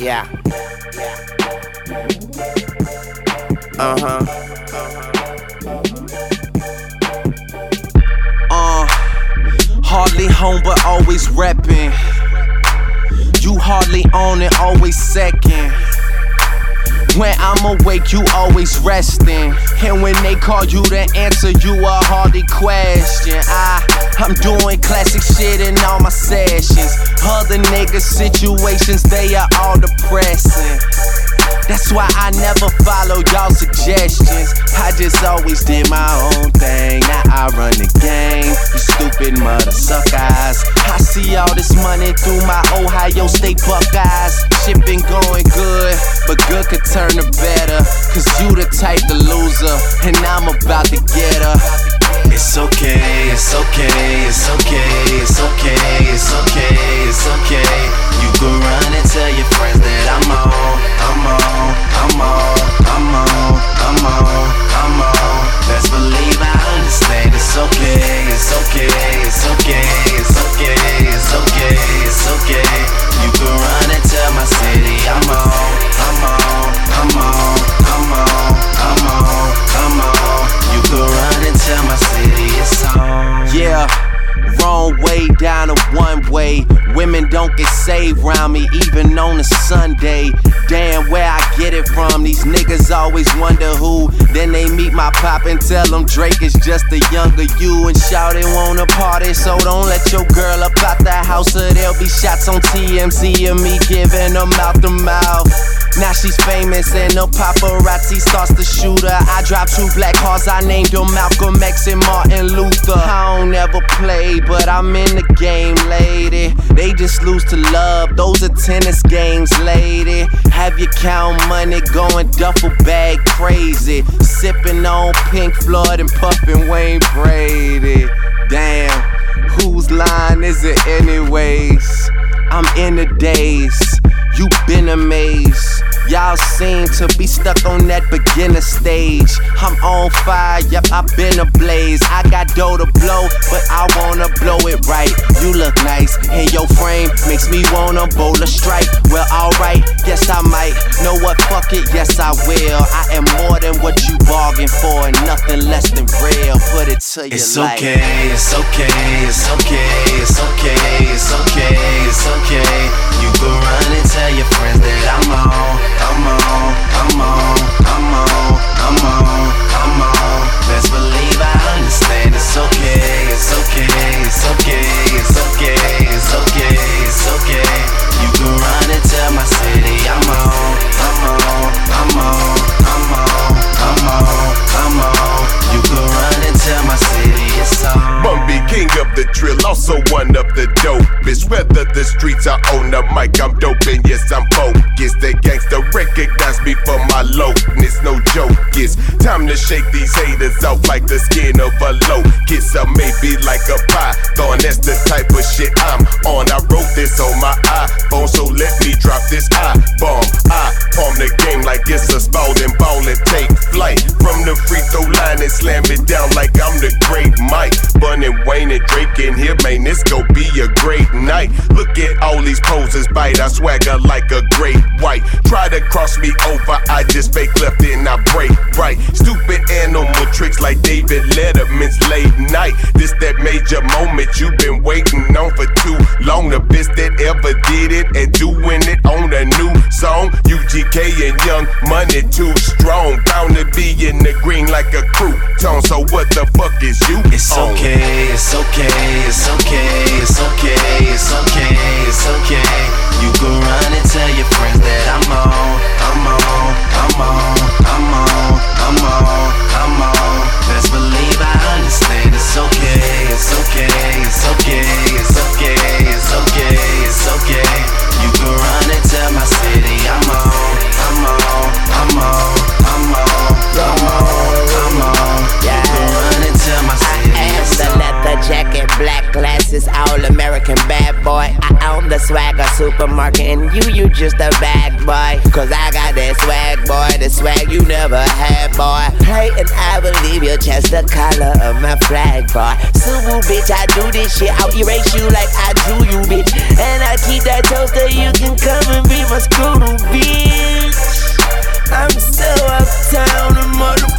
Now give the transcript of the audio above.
Yeah. Uh huh. Uh, hardly home but always reppin'. You hardly on it, always second. When I'm awake, you always resting. And when they call you to answer, you a hardly question. I, I'm doing classic shit in all my sessions. Other niggas' situations, they are all depressing. That's why I never follow y'all suggestions. I just always did my own thing. Now I run the game. You stupid mother suckers. I see all this money through my Ohio State Buckeyes. Shit been going good, but good could turn to better. Cause you the type to loser, and I'm about to get her. It's okay, it's okay, it's okay, it's okay, saved round me, even on a Sunday. Damn, where I get it from. These niggas always wonder who. Then they meet my pop and tell them Drake is just a younger you. And shout it wanna party, so don't let your girl up out the house, or there'll be shots on TMZ and me giving them out the mouth. Now she's famous and the paparazzi starts to shoot her. I drive two black cars, I named them Malcolm X and Martin Luther. I don't ever play, but I'm in the game, lady. They just lose to love, those are tennis games, lady. Have you count money going duffel bag crazy. Sipping on Pink Floyd and puffing Wayne Brady. Damn, whose line is it, anyways? I'm in the days, You've been amazed. Y'all seem to be stuck on that beginner stage. I'm on fire, yep, I've been ablaze. I got dough to blow, but I wanna blow it right. You look nice, and your frame makes me wanna bowl a strike. Well, alright, yes, I might. Know what, fuck it, yes, I will. I am more than what you bargained for, and nothing less than real. Put it to your It's okay, it's okay, it's okay, it's okay, the streets are on the mic, I'm dope and yes, I'm focused. The gangster recognize me for my lowness, no joke. It's time to shake these haters off like the skin of a locust. Or maybe like a python, that's the type of shit I'm on. I wrote this on my iPhone, so be a great night. Look at all these poses bite, I swagger like a great white. Try to cross me over, I just fake left and I break right. Stupid animal tricks like David Letterman's late night. This that major moment you've been waiting on for too long. The best that ever did it and doing it on a new song. UGK and Young Money too strong. Bound to be in the green like a crouton. So what the fuck is you? It's on? okay, it's okay, it's okay, it's okay, it's okay, it's okay. You can run and tell your friends that I'm on, all American bad boy. I own the swagger supermarket, and you, you just a bag boy. Cause I got that swag, boy, the swag you never had, boy. Hey, and I believe your chest the color of my flag, boy. Subu, bitch, I do this shit. I'll erase you like I drew you, bitch. And I keep that toaster, you can come and be my screw, bitch. I'm so uptown, and